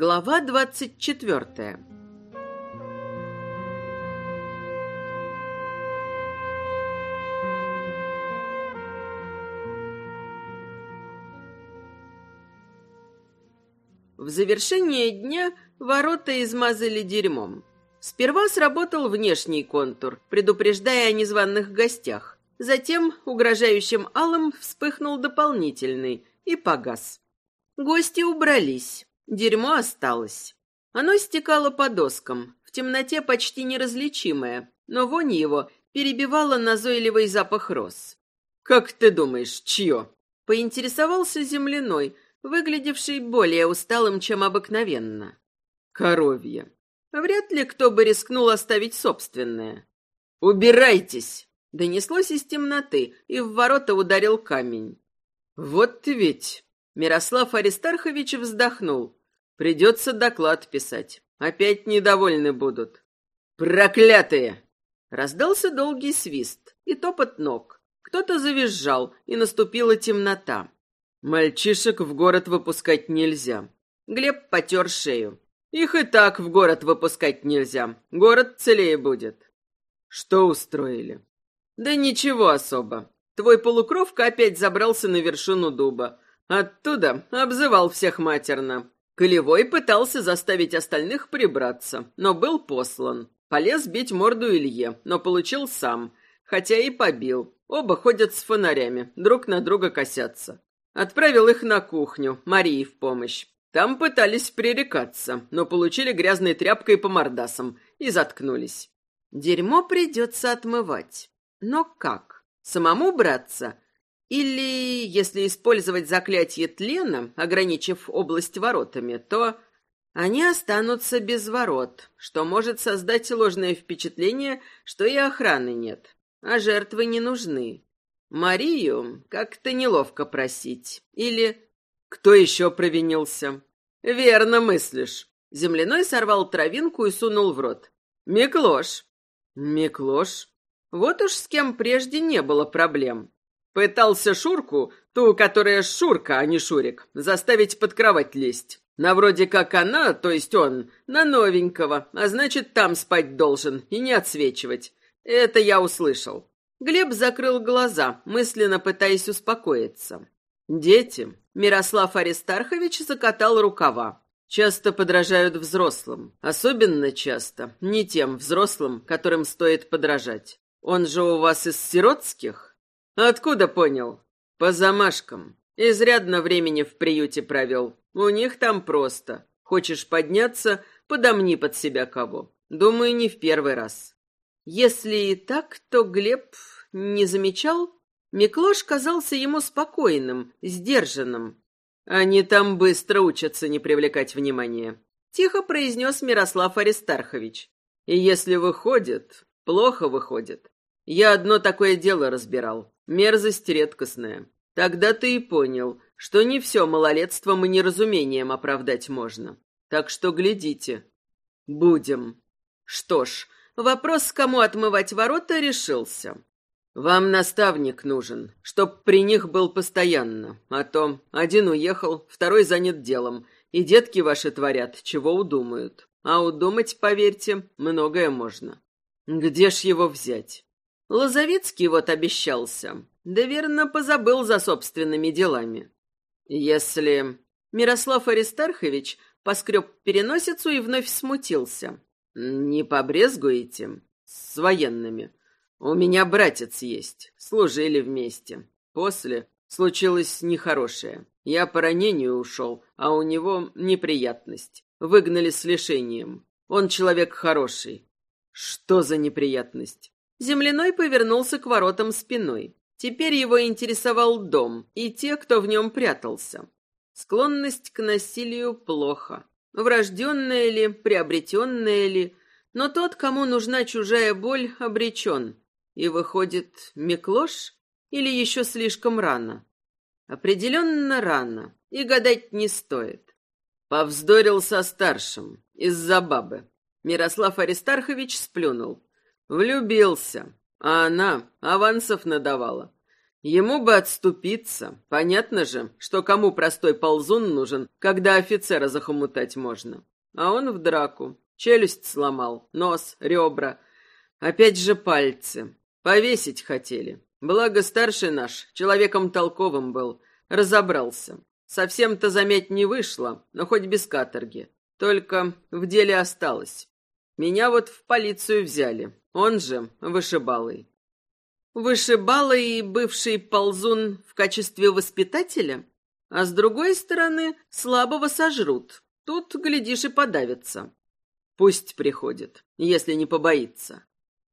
Глава двадцать четвертая. В завершение дня ворота измазали дерьмом. Сперва сработал внешний контур, предупреждая о незваных гостях. Затем угрожающим алым вспыхнул дополнительный и погас. Гости убрались. Дерьмо осталось. Оно стекало по доскам, в темноте почти неразличимое, но вонь его перебивала назойливый запах роз. «Как ты думаешь, чье?» — поинтересовался земляной, выглядевший более усталым, чем обыкновенно. «Коровье. Вряд ли кто бы рискнул оставить собственное. «Убирайтесь!» — донеслось из темноты, и в ворота ударил камень. «Вот ведь!» — Мирослав Аристархович вздохнул. Придется доклад писать. Опять недовольны будут. Проклятые! Раздался долгий свист и топот ног. Кто-то завизжал, и наступила темнота. Мальчишек в город выпускать нельзя. Глеб потер шею. Их и так в город выпускать нельзя. Город целее будет. Что устроили? Да ничего особо. Твой полукровка опять забрался на вершину дуба. Оттуда обзывал всех матерно. Колевой пытался заставить остальных прибраться, но был послан. Полез бить морду Илье, но получил сам, хотя и побил. Оба ходят с фонарями, друг на друга косятся. Отправил их на кухню, Марии в помощь. Там пытались пререкаться, но получили грязной тряпкой по мордасам и заткнулись. Дерьмо придется отмывать. Но как? Самому браться? Или, если использовать заклятие тлена, ограничив область воротами, то они останутся без ворот, что может создать ложное впечатление, что и охраны нет, а жертвы не нужны. Марию как-то неловко просить. Или кто еще провинился? Верно мыслишь. Земляной сорвал травинку и сунул в рот. Миклош. Миклош. Вот уж с кем прежде не было проблем. Пытался Шурку, ту, которая Шурка, а не Шурик, заставить под кровать лезть. На вроде как она, то есть он, на новенького, а значит, там спать должен и не отсвечивать. Это я услышал. Глеб закрыл глаза, мысленно пытаясь успокоиться. Дети. Мирослав Аристархович закатал рукава. Часто подражают взрослым. Особенно часто не тем взрослым, которым стоит подражать. Он же у вас из сиротских? Откуда понял? По замашкам. Изрядно времени в приюте провел. У них там просто. Хочешь подняться, подомни под себя кого. Думаю, не в первый раз. Если и так, то Глеб не замечал? Миклош казался ему спокойным, сдержанным. Они там быстро учатся не привлекать внимания. Тихо произнес Мирослав Аристархович. И если выходит, плохо выходит. Я одно такое дело разбирал. Мерзость редкостная. Тогда ты и понял, что не все малолетством и неразумением оправдать можно. Так что глядите. Будем. Что ж, вопрос, кому отмывать ворота, решился. Вам наставник нужен, чтоб при них был постоянно. А то один уехал, второй занят делом, и детки ваши творят, чего удумают. А удумать, поверьте, многое можно. Где ж его взять? Лозовицкий вот обещался. Да верно позабыл за собственными делами. Если... Мирослав Аристархович поскреб переносицу и вновь смутился. Не побрезгуете? С военными. У меня братец есть. Служили вместе. После случилось нехорошее. Я по ранению ушел, а у него неприятность. Выгнали с лишением. Он человек хороший. Что за неприятность? Земляной повернулся к воротам спиной. Теперь его интересовал дом и те, кто в нем прятался. Склонность к насилию плохо. Врожденная ли, приобретенная ли, но тот, кому нужна чужая боль, обречен. И выходит, Миклош или еще слишком рано? Определенно рано, и гадать не стоит. Повздорил со старшим, из-за бабы. Мирослав Аристархович сплюнул. Влюбился, а она авансов надавала. Ему бы отступиться. Понятно же, что кому простой ползун нужен, когда офицера захомутать можно. А он в драку. Челюсть сломал, нос, ребра. Опять же пальцы. Повесить хотели. Благо старший наш, человеком толковым был, разобрался. Совсем-то замять не вышло, но хоть без каторги. Только в деле осталось. Меня вот в полицию взяли. Он же вышибалый. Вышибалый и бывший ползун в качестве воспитателя? А с другой стороны, слабого сожрут. Тут, глядишь, и подавится. Пусть приходит, если не побоится.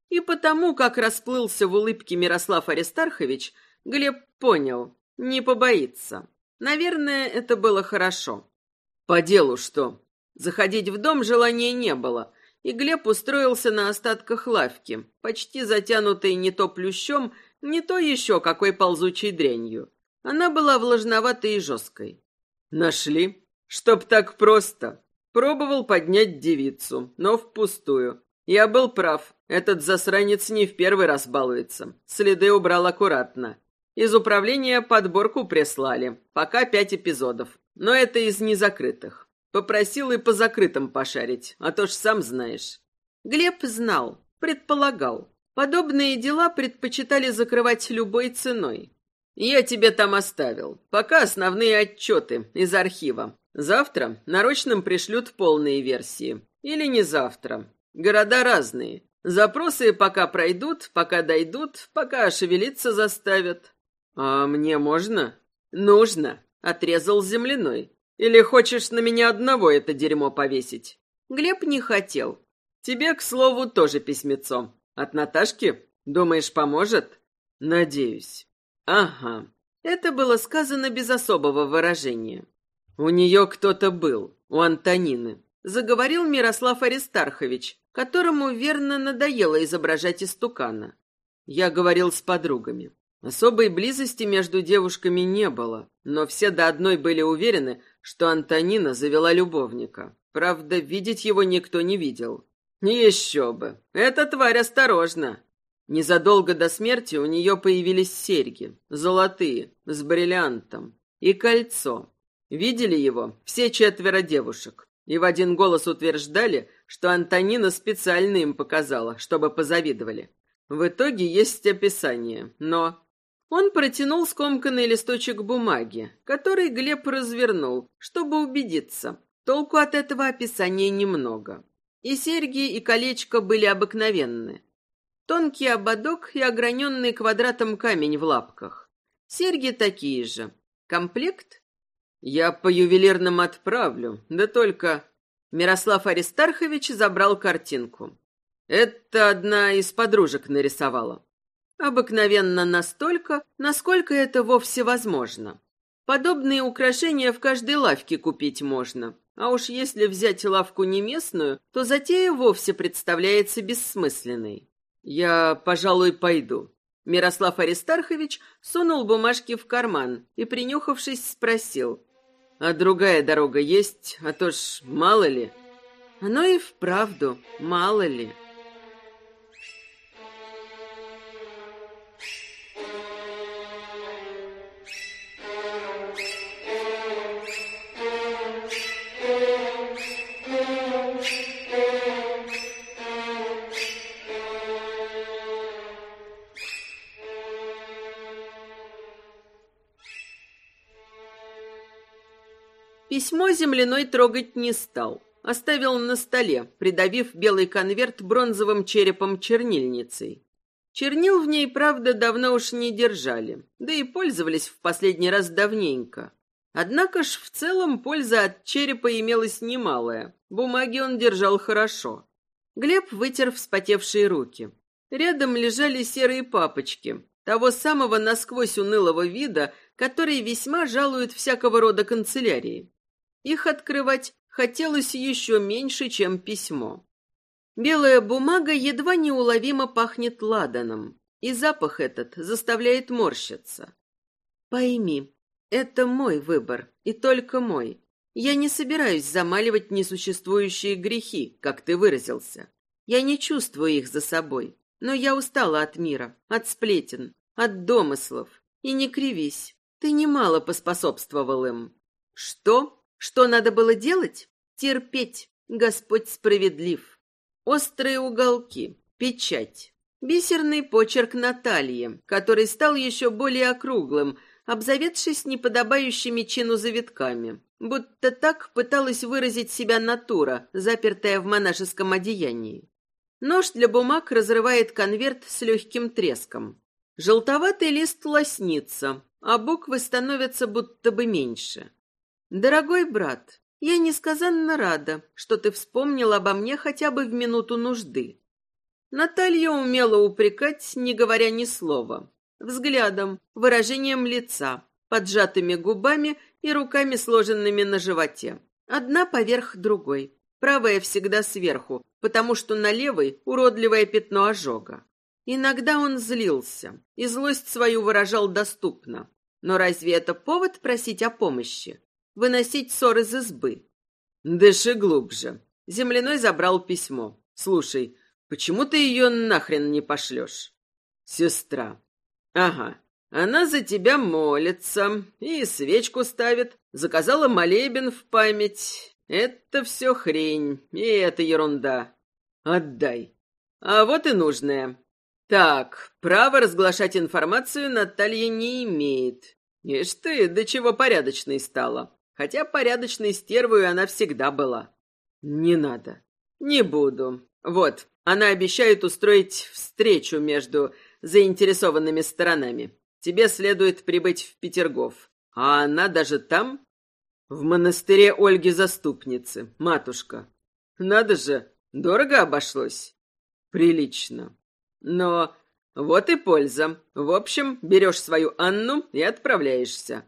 И потому, как расплылся в улыбке Мирослав Аристархович, Глеб понял, не побоится. Наверное, это было хорошо. По делу что? Заходить в дом желания не было, и Глеб устроился на остатках лавки, почти затянутой не то плющом, не то еще какой ползучей дрянью. Она была влажноватой и жесткой. «Нашли? Чтоб так просто!» Пробовал поднять девицу, но впустую. Я был прав. Этот засранец не в первый раз балуется. Следы убрал аккуратно. Из управления подборку прислали. Пока пять эпизодов. Но это из незакрытых. Попросил и по закрытым пошарить, а то ж сам знаешь. Глеб знал, предполагал. Подобные дела предпочитали закрывать любой ценой. Я тебе там оставил. Пока основные отчеты из архива. Завтра нарочным пришлют полные версии. Или не завтра. Города разные. Запросы пока пройдут, пока дойдут, пока шевелиться заставят. А мне можно? Нужно, отрезал земляной. Или хочешь на меня одного это дерьмо повесить? Глеб не хотел. Тебе, к слову, тоже письмецо. От Наташки? Думаешь, поможет? Надеюсь. Ага. Это было сказано без особого выражения. У нее кто-то был, у Антонины. Заговорил Мирослав Аристархович, которому верно надоело изображать истукана. Я говорил с подругами. Особой близости между девушками не было, но все до одной были уверены, что Антонина завела любовника. Правда, видеть его никто не видел. Еще бы. Эта тварь осторожна. Незадолго до смерти у нее появились серьги, золотые, с бриллиантом, и кольцо. Видели его все четверо девушек и в один голос утверждали, что Антонина специально им показала, чтобы позавидовали. В итоге есть описание, но... Он протянул скомканный листочек бумаги, который Глеб развернул, чтобы убедиться. Толку от этого описания немного. И серьги, и колечко были обыкновенны. Тонкий ободок и ограненный квадратом камень в лапках. Серьги такие же. Комплект я по ювелирным отправлю, да только... Мирослав Аристархович забрал картинку. Это одна из подружек нарисовала. Обыкновенно настолько, насколько это вовсе возможно. Подобные украшения в каждой лавке купить можно. А уж если взять лавку не местную, то затея вовсе представляется бессмысленной. Я, пожалуй, пойду. Мирослав Аристархович сунул бумажки в карман и, принюхавшись, спросил. А другая дорога есть, а то ж мало ли. Оно и вправду мало ли. Письмо земляной трогать не стал. Оставил на столе, придавив белый конверт бронзовым черепом чернильницей. Чернил в ней, правда, давно уж не держали, да и пользовались в последний раз давненько. Однако ж в целом польза от черепа имелась немалая. Бумаги он держал хорошо. Глеб вытер вспотевшие руки. Рядом лежали серые папочки, того самого насквозь унылого вида, который весьма жалует всякого рода канцелярии. Их открывать хотелось еще меньше, чем письмо. Белая бумага едва неуловимо пахнет ладаном, и запах этот заставляет морщиться. Пойми, это мой выбор, и только мой. Я не собираюсь замаливать несуществующие грехи, как ты выразился. Я не чувствую их за собой, но я устала от мира, от сплетен, от домыслов. И не кривись, ты немало поспособствовал им. Что? Что надо было делать? Терпеть. Господь справедлив. Острые уголки, печать. Бисерный почерк Натальи, который стал еще более округлым, обзаведшись неподобающими чину завитками. Будто так пыталась выразить себя натура, запертая в монашеском одеянии. Нож для бумаг разрывает конверт с легким треском. Желтоватый лист лоснится, а буквы становятся будто бы меньше. «Дорогой брат, я несказанно рада, что ты вспомнил обо мне хотя бы в минуту нужды». Наталья умела упрекать, не говоря ни слова. Взглядом, выражением лица, поджатыми губами и руками, сложенными на животе. Одна поверх другой. Правая всегда сверху, потому что на левой уродливое пятно ожога. Иногда он злился, и злость свою выражал доступно. Но разве это повод просить о помощи? Выносить ссор из избы? Дыши глубже. Земляной забрал письмо. Слушай, почему ты ее нахрен не пошлешь? Сестра. Ага, она за тебя молится и свечку ставит. Заказала молебен в память. Это все хрень, и это ерунда. Отдай. А вот и нужное. Так, право разглашать информацию Наталья не имеет. Ишь ты, до чего порядочной стала. Хотя порядочной стервой она всегда была. Не надо. Не буду. Вот, она обещает устроить встречу между заинтересованными сторонами. Тебе следует прибыть в Петергоф. А она даже там? В монастыре Ольги Заступницы, матушка. Надо же, дорого обошлось. Прилично. Но вот и польза. В общем, берешь свою Анну и отправляешься.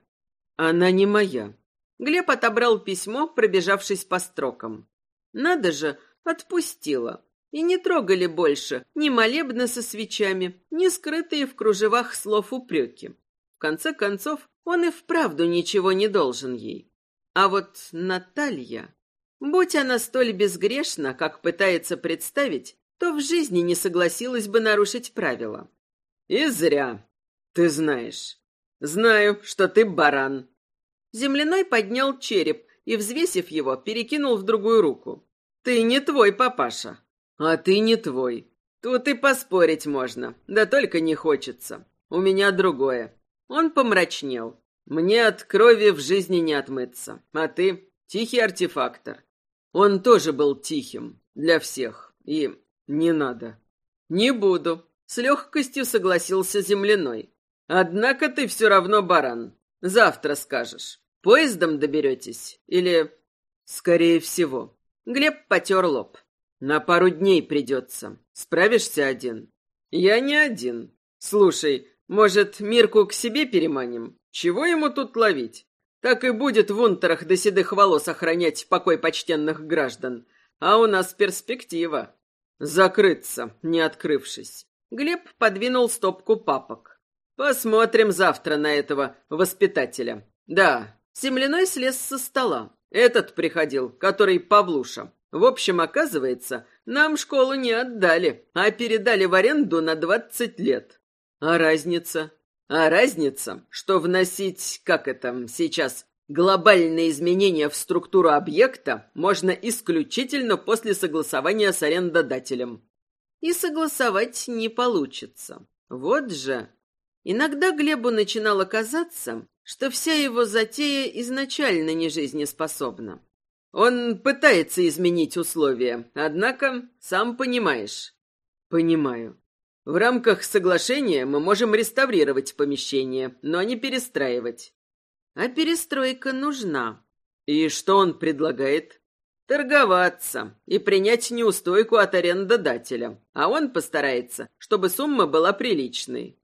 Она не моя. Глеб отобрал письмо, пробежавшись по строкам. Надо же, отпустила. И не трогали больше ни молебны со свечами, ни скрытые в кружевах слов упреки. В конце концов, он и вправду ничего не должен ей. А вот Наталья... Будь она столь безгрешна, как пытается представить, то в жизни не согласилась бы нарушить правила. И зря. Ты знаешь. Знаю, что ты баран. Земляной поднял череп и, взвесив его, перекинул в другую руку. Ты не твой папаша. А ты не твой. Тут и поспорить можно, да только не хочется. У меня другое. Он помрачнел. Мне от крови в жизни не отмыться. А ты тихий артефактор. Он тоже был тихим для всех. И не надо. Не буду. С легкостью согласился земляной. Однако ты все равно баран. Завтра скажешь. Поездом доберетесь? Или... Скорее всего. Глеб потер лоб. На пару дней придется. Справишься один? Я не один. Слушай, может, Мирку к себе переманим? Чего ему тут ловить? Так и будет в унтерах до седых волос охранять покой почтенных граждан. А у нас перспектива. Закрыться, не открывшись. Глеб подвинул стопку папок. Посмотрим завтра на этого воспитателя. Да, земляной слез со стола. Этот приходил, который Павлуша. В общем, оказывается, нам школу не отдали, а передали в аренду на двадцать лет. А разница? А разница, что вносить, как это сейчас, глобальные изменения в структуру объекта можно исключительно после согласования с арендодателем. И согласовать не получится. Вот же. Иногда Глебу начинало казаться, что вся его затея изначально не жизнеспособна. Он пытается изменить условия, однако, сам понимаешь. Понимаю. В рамках соглашения мы можем реставрировать помещение, но не перестраивать. А перестройка нужна. И что он предлагает? Торговаться и принять неустойку от арендодателя. А он постарается, чтобы сумма была приличной.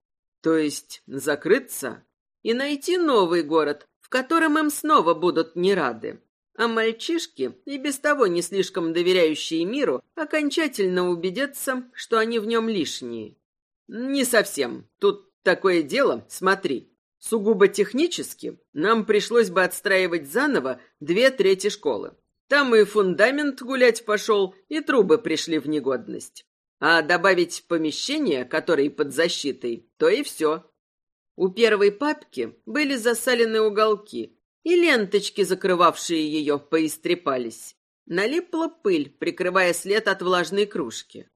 То есть закрыться и найти новый город, в котором им снова будут не рады. А мальчишки, и без того не слишком доверяющие миру, окончательно убедятся, что они в нем лишние. Не совсем. Тут такое дело, смотри. Сугубо технически нам пришлось бы отстраивать заново две трети школы. Там и фундамент гулять пошел, и трубы пришли в негодность. А добавить помещение, которое под защитой, то и все. У первой папки были засалены уголки, и ленточки, закрывавшие ее, поистрепались. Налипла пыль, прикрывая след от влажной кружки.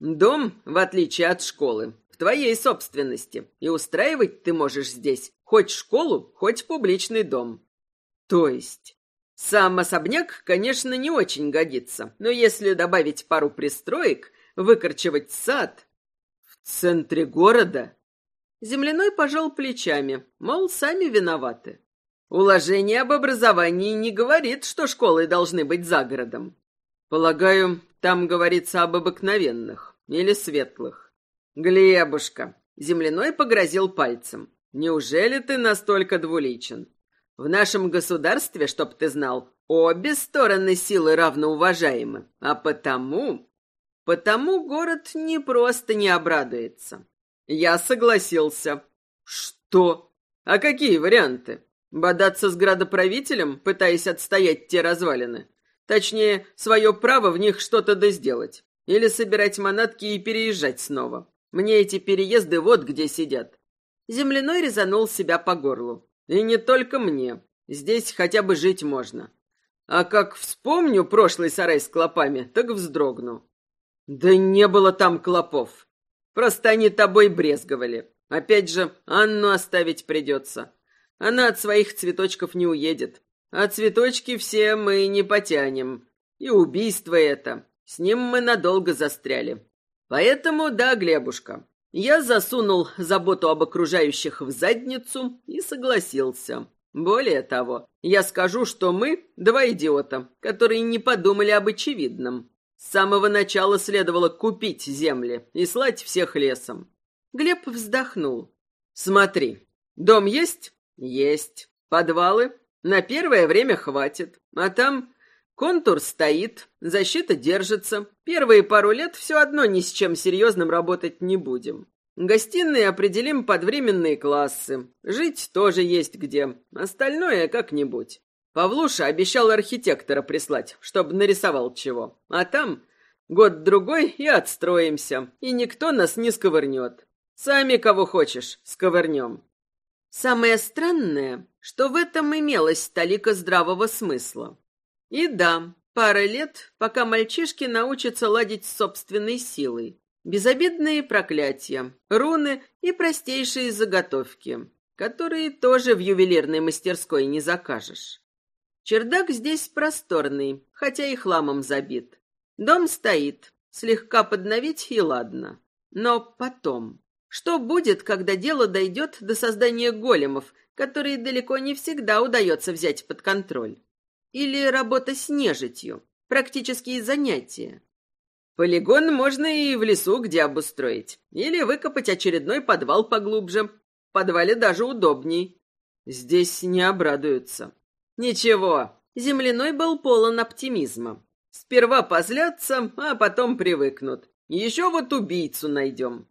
Дом, в отличие от школы, в твоей собственности, и устраивать ты можешь здесь хоть школу, хоть публичный дом. То есть... Сам особняк, конечно, не очень годится, но если добавить пару пристроек, выкорчевать сад... В центре города... Земляной пожал плечами, мол, сами виноваты. Уложение об образовании не говорит, что школы должны быть за городом. Полагаю, там говорится об обыкновенных или светлых. Глебушка, земляной погрозил пальцем. Неужели ты настолько двуличен? В нашем государстве, чтоб ты знал, обе стороны силы равноуважаемы, а потому... Потому город не просто не обрадуется. Я согласился. Что? А какие варианты? Бодаться с градоправителем, пытаясь отстоять те развалины? Точнее, свое право в них что-то да сделать. Или собирать манатки и переезжать снова. Мне эти переезды вот где сидят. Земляной резанул себя по горлу. И не только мне. Здесь хотя бы жить можно. А как вспомню прошлый сарай с клопами, так вздрогну. Да не было там клопов. Просто они тобой брезговали. Опять же, Анну оставить придется. Она от своих цветочков не уедет. А цветочки все мы не потянем. И убийство это. С ним мы надолго застряли. Поэтому, да, Глебушка, я засунул заботу об окружающих в задницу и согласился. Более того, я скажу, что мы два идиота, которые не подумали об очевидном. С самого начала следовало купить земли и слать всех лесом. Глеб вздохнул. Смотри, дом есть? Есть. Подвалы? На первое время хватит. А там контур стоит, защита держится. Первые пару лет все одно ни с чем серьезным работать не будем. Гостиные определим под временные классы. Жить тоже есть где. Остальное как-нибудь. Павлуша обещал архитектора прислать, чтобы нарисовал чего. А там год-другой и отстроимся, и никто нас не сковырнет. Сами кого хочешь, сковырнем. Самое странное, что в этом имелось толика здравого смысла. И да, пара лет, пока мальчишки научатся ладить с собственной силой. Безобидные проклятия, руны и простейшие заготовки, которые тоже в ювелирной мастерской не закажешь. Чердак здесь просторный, хотя и хламом забит. Дом стоит, слегка подновить и ладно. Но потом... Что будет, когда дело дойдет до создания големов, которые далеко не всегда удается взять под контроль? Или работа с нежитью, практические занятия? Полигон можно и в лесу где обустроить. Или выкопать очередной подвал поглубже. В подвале даже удобней. Здесь не обрадуются. Ничего, земляной был полон оптимизма. Сперва позлятся, а потом привыкнут. Еще вот убийцу найдем.